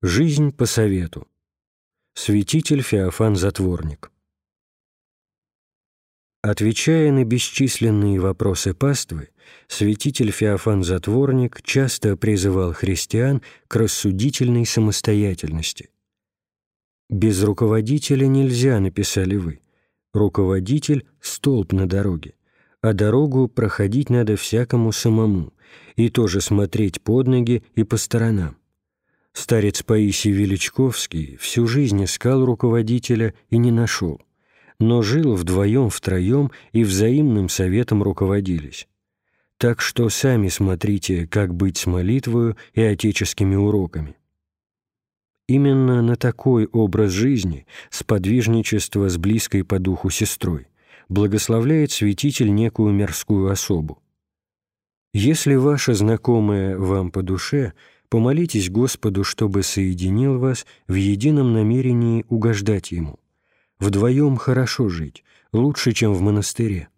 Жизнь по совету. Святитель Феофан Затворник. Отвечая на бесчисленные вопросы паствы, святитель Феофан Затворник часто призывал христиан к рассудительной самостоятельности. «Без руководителя нельзя», — написали вы. «Руководитель — столб на дороге, а дорогу проходить надо всякому самому, и тоже смотреть под ноги и по сторонам. Старец Паисий Величковский всю жизнь искал руководителя и не нашел, но жил вдвоем-втроем и взаимным советом руководились. Так что сами смотрите, как быть с молитвою и отеческими уроками. Именно на такой образ жизни, сподвижничество с близкой по духу сестрой, благословляет святитель некую мирскую особу. Если ваша знакомая вам по душе – Помолитесь Господу, чтобы соединил вас в едином намерении угождать Ему. Вдвоем хорошо жить, лучше, чем в монастыре.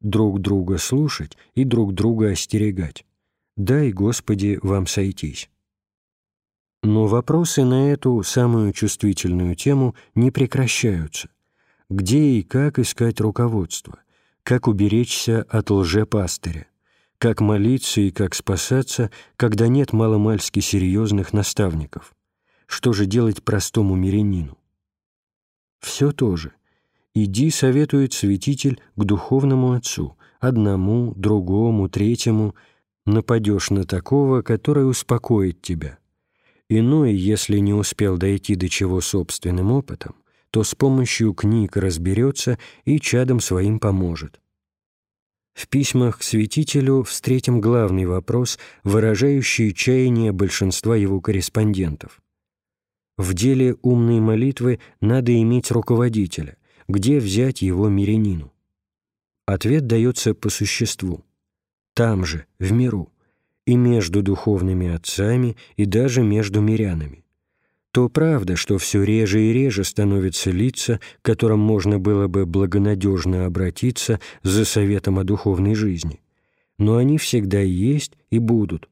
Друг друга слушать и друг друга остерегать. Дай, Господи, вам сойтись. Но вопросы на эту самую чувствительную тему не прекращаются. Где и как искать руководство? Как уберечься от лжепастыря? Как молиться и как спасаться, когда нет маломальски серьезных наставников. Что же делать простому мирянину? Все то же. «Иди, — советует святитель, — к духовному отцу, одному, другому, третьему, нападешь на такого, который успокоит тебя. Иной, если не успел дойти до чего собственным опытом, то с помощью книг разберется и чадом своим поможет. В письмах к святителю встретим главный вопрос, выражающий чаяние большинства его корреспондентов. В деле умной молитвы надо иметь руководителя, где взять его мирянину. Ответ дается по существу. Там же, в миру, и между духовными отцами, и даже между мирянами то правда, что все реже и реже становятся лица, к которым можно было бы благонадежно обратиться за советом о духовной жизни. Но они всегда есть и будут,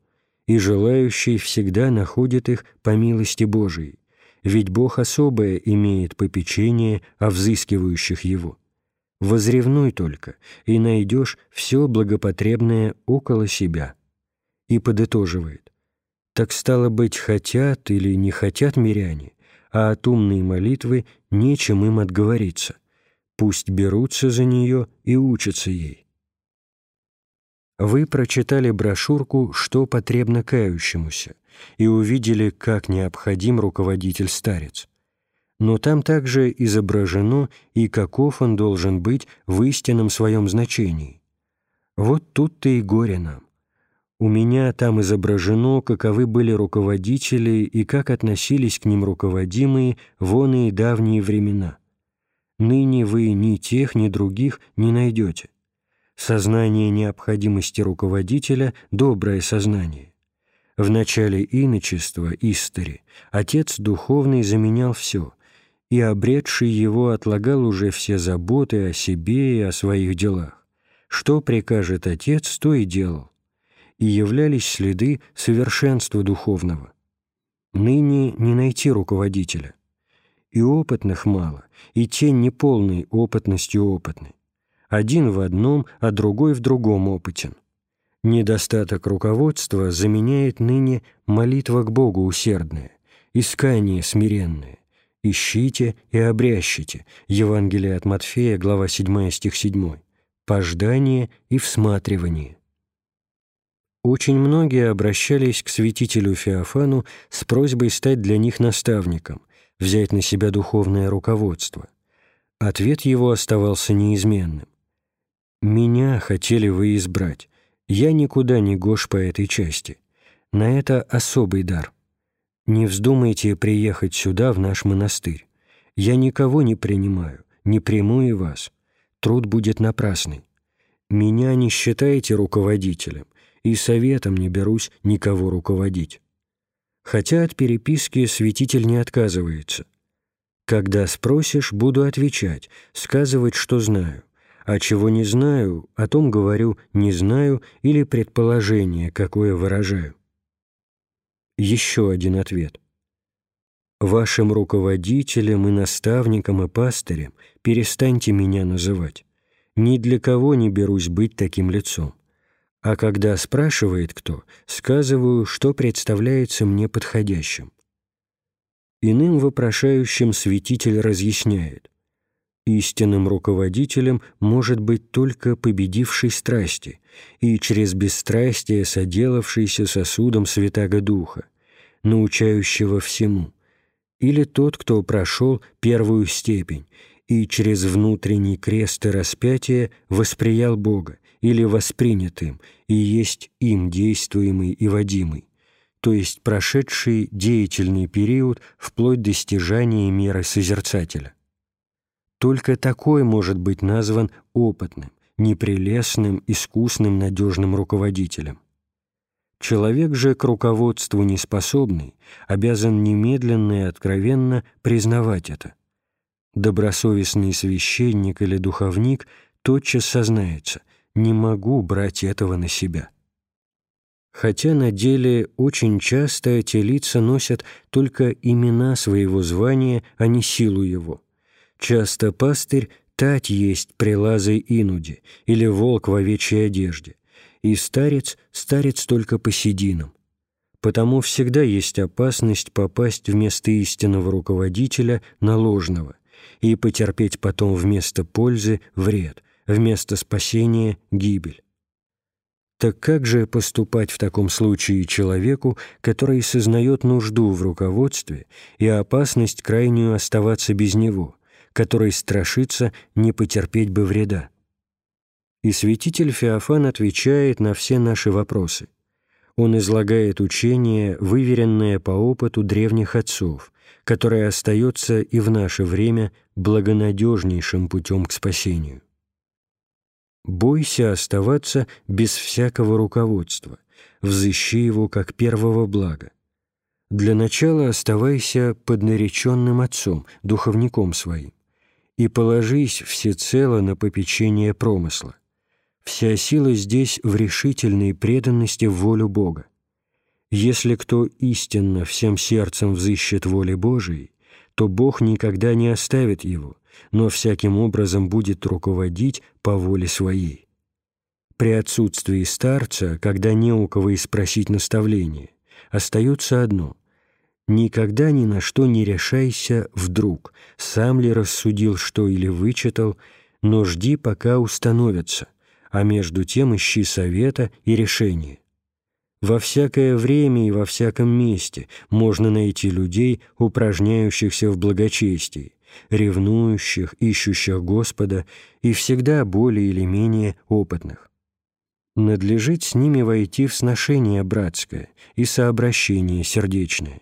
и желающие всегда находят их по милости Божией, ведь Бог особое имеет попечение о взыскивающих Его. Возревнуй только, и найдешь все благопотребное около себя. И подытоживает. Так стало быть, хотят или не хотят миряне, а от умной молитвы нечем им отговориться. Пусть берутся за нее и учатся ей. Вы прочитали брошюрку «Что потребно кающемуся» и увидели, как необходим руководитель-старец. Но там также изображено и каков он должен быть в истинном своем значении. Вот тут-то и горе нам. У меня там изображено, каковы были руководители и как относились к ним руководимые вон и давние времена. Ныне вы ни тех, ни других не найдете. Сознание необходимости руководителя – доброе сознание. В начале иночества, истори, отец духовный заменял все, и обретший его отлагал уже все заботы о себе и о своих делах. Что прикажет отец, то и делал и являлись следы совершенства духовного. Ныне не найти руководителя. И опытных мало, и те неполной опытностью опытны. Один в одном, а другой в другом опытен. Недостаток руководства заменяет ныне молитва к Богу усердная, искание смиренное. «Ищите и обрящите» Евангелие от Матфея, глава 7, стих 7, «пождание и всматривание». Очень многие обращались к святителю Феофану с просьбой стать для них наставником, взять на себя духовное руководство. Ответ его оставался неизменным. «Меня хотели вы избрать. Я никуда не гош по этой части. На это особый дар. Не вздумайте приехать сюда, в наш монастырь. Я никого не принимаю, не приму и вас. Труд будет напрасный. Меня не считайте руководителем, и советом не берусь никого руководить. Хотя от переписки святитель не отказывается. Когда спросишь, буду отвечать, сказывать, что знаю, а чего не знаю, о том говорю «не знаю» или предположение, какое выражаю. Еще один ответ. Вашим руководителем и наставником и пастырем перестаньте меня называть. Ни для кого не берусь быть таким лицом. А когда спрашивает кто, сказываю, что представляется мне подходящим. Иным вопрошающим святитель разъясняет. Истинным руководителем может быть только победивший страсти и через бесстрастие соделавшийся сосудом Святаго Духа, научающего всему, или тот, кто прошел первую степень и через внутренний крест и распятие восприял Бога или воспринят им и есть им действуемый и водимый, то есть прошедший деятельный период вплоть до стяжания меры созерцателя. Только такой может быть назван опытным, непрелестным, искусным, надежным руководителем. Человек же к руководству неспособный обязан немедленно и откровенно признавать это. Добросовестный священник или духовник тотчас сознается «не могу брать этого на себя». Хотя на деле очень часто эти лица носят только имена своего звания, а не силу его. Часто пастырь тать есть при лазой инуде или волк в овечьей одежде – и старец – старец только по сединам. Потому всегда есть опасность попасть вместо истинного руководителя на ложного и потерпеть потом вместо пользы вред, вместо спасения – гибель. Так как же поступать в таком случае человеку, который сознает нужду в руководстве и опасность крайнюю оставаться без него, который страшится не потерпеть бы вреда? и святитель Феофан отвечает на все наши вопросы. Он излагает учение, выверенное по опыту древних отцов, которое остается и в наше время благонадежнейшим путем к спасению. Бойся оставаться без всякого руководства, взыщи его как первого блага. Для начала оставайся под нареченным отцом, духовником своим, и положись всецело на попечение промысла – Вся сила здесь в решительной преданности в волю Бога. Если кто истинно всем сердцем взыщет воли Божией, то Бог никогда не оставит его, но всяким образом будет руководить по воле своей. При отсутствии старца, когда не у кого и спросить наставление, остается одно — никогда ни на что не решайся вдруг, сам ли рассудил что или вычитал, но жди, пока установятся, а между тем ищи совета и решения. Во всякое время и во всяком месте можно найти людей, упражняющихся в благочестии, ревнующих, ищущих Господа и всегда более или менее опытных. Надлежит с ними войти в сношение братское и сообращение сердечное,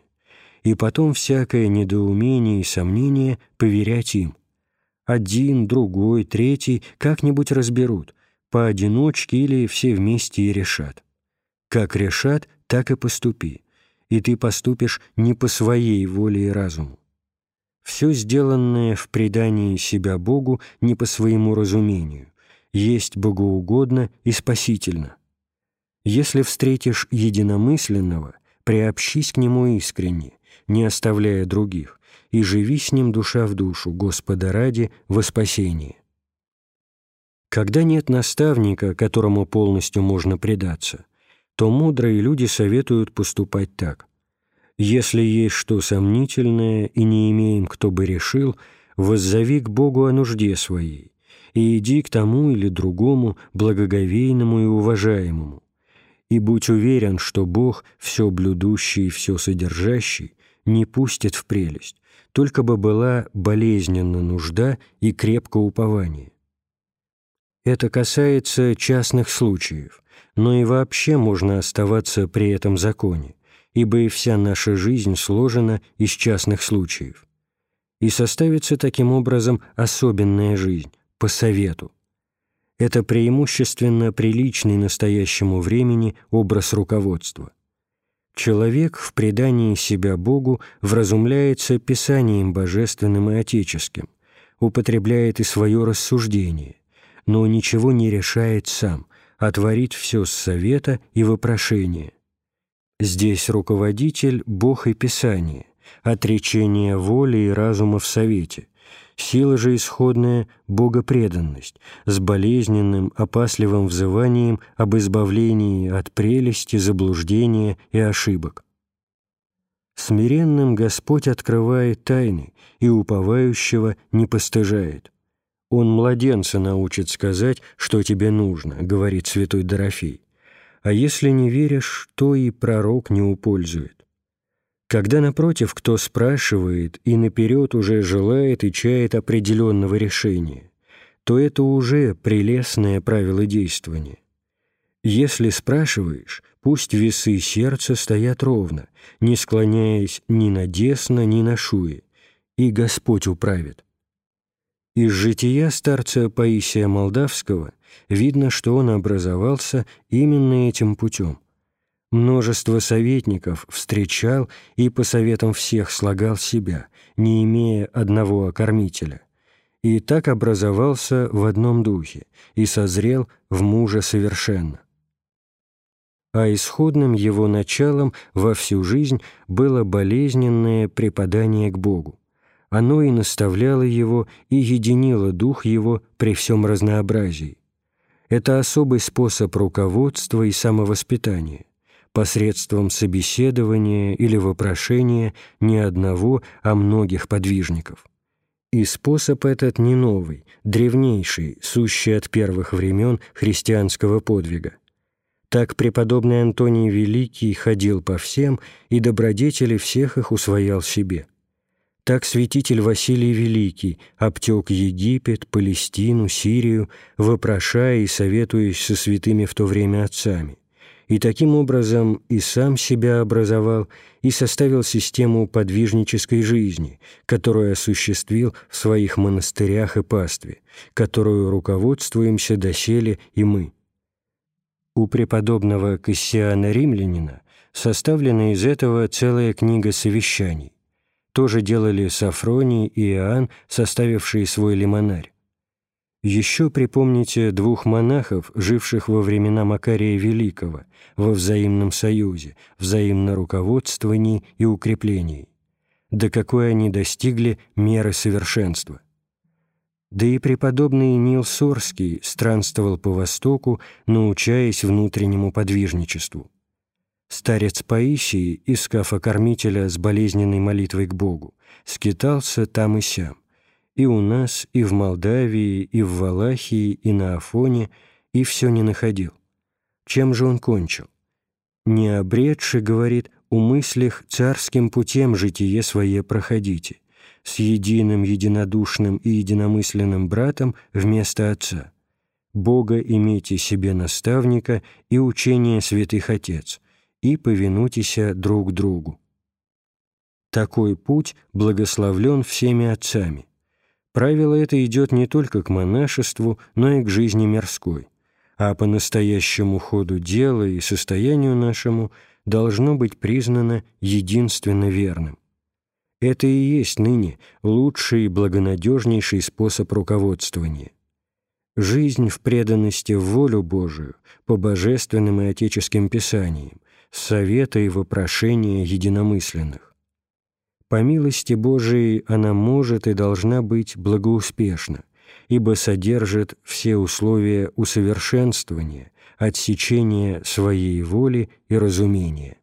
и потом всякое недоумение и сомнение поверять им. Один, другой, третий как-нибудь разберут, поодиночке или все вместе и решат. Как решат, так и поступи, и ты поступишь не по своей воле и разуму. Все сделанное в предании себя Богу не по своему разумению, есть богоугодно и спасительно. Если встретишь единомысленного, приобщись к нему искренне, не оставляя других, и живи с ним душа в душу, Господа ради, во спасение. Когда нет наставника, которому полностью можно предаться, то мудрые люди советуют поступать так. Если есть что сомнительное и не имеем, кто бы решил, воззови к Богу о нужде своей и иди к тому или другому благоговейному и уважаемому. И будь уверен, что Бог, все блюдущий и все содержащий, не пустит в прелесть, только бы была болезненна нужда и крепко упование. Это касается частных случаев, но и вообще можно оставаться при этом законе, ибо и вся наша жизнь сложена из частных случаев. И составится таким образом особенная жизнь, по совету. Это преимущественно приличный настоящему времени образ руководства. Человек в предании себя Богу вразумляется Писанием божественным и отеческим, употребляет и свое рассуждение, но ничего не решает сам, а творит все с совета и вопрошения. Здесь руководитель – Бог и Писание, отречение воли и разума в совете, сила же исходная – богопреданность, с болезненным, опасливым взыванием об избавлении от прелести, заблуждения и ошибок. Смиренным Господь открывает тайны и уповающего не постыжает. Он младенца научит сказать, что тебе нужно, говорит святой Дорофей. А если не веришь, то и пророк не упользует. Когда, напротив, кто спрашивает и наперед уже желает и чает определенного решения, то это уже прелестное правило действования. Если спрашиваешь, пусть весы сердца стоят ровно, не склоняясь ни на десно, ни на шуе, и Господь управит. Из жития старца Паисия Молдавского видно, что он образовался именно этим путем. Множество советников встречал и по советам всех слагал себя, не имея одного окормителя. И так образовался в одном духе и созрел в мужа совершенно а исходным его началом во всю жизнь было болезненное преподание к Богу. Оно и наставляло его, и единило дух его при всем разнообразии. Это особый способ руководства и самовоспитания, посредством собеседования или вопрошения не одного, а многих подвижников. И способ этот не новый, древнейший, сущий от первых времен христианского подвига. Так преподобный Антоний Великий ходил по всем, и добродетели всех их усвоял себе. Так святитель Василий Великий обтек Египет, Палестину, Сирию, вопрошая и советуясь со святыми в то время отцами. И таким образом и сам себя образовал, и составил систему подвижнической жизни, которую осуществил в своих монастырях и пастве, которую руководствуемся доселе и мы. У преподобного Кассиана Римлянина составлена из этого целая книга совещаний. Тоже делали Сафроний и Иоанн, составившие свой лимонарь. Еще припомните двух монахов, живших во времена Макария Великого, во взаимном союзе, взаимно руководствовании и укреплении. До какой они достигли меры совершенства. Да и преподобный Нил Сорский странствовал по Востоку, научаясь внутреннему подвижничеству. Старец Паисий, искав окормителя с болезненной молитвой к Богу, скитался там и сям. И у нас, и в Молдавии, и в Валахии, и на Афоне, и все не находил. Чем же он кончил? «Не обретши, — говорит, — у мыслях царским путем житие свое проходите с единым, единодушным и единомысленным братом вместо Отца. Бога имейте себе наставника и учение святых Отец, и повинуйтеся друг другу. Такой путь благословлен всеми отцами. Правило это идет не только к монашеству, но и к жизни мирской, а по настоящему ходу дела и состоянию нашему должно быть признано единственно верным. Это и есть ныне лучший и благонадежнейший способ руководствования. Жизнь в преданности в волю Божию, по божественным и отеческим писаниям, совета и вопрошения единомысленных. По милости Божией она может и должна быть благоуспешна, ибо содержит все условия усовершенствования, отсечения своей воли и разумения.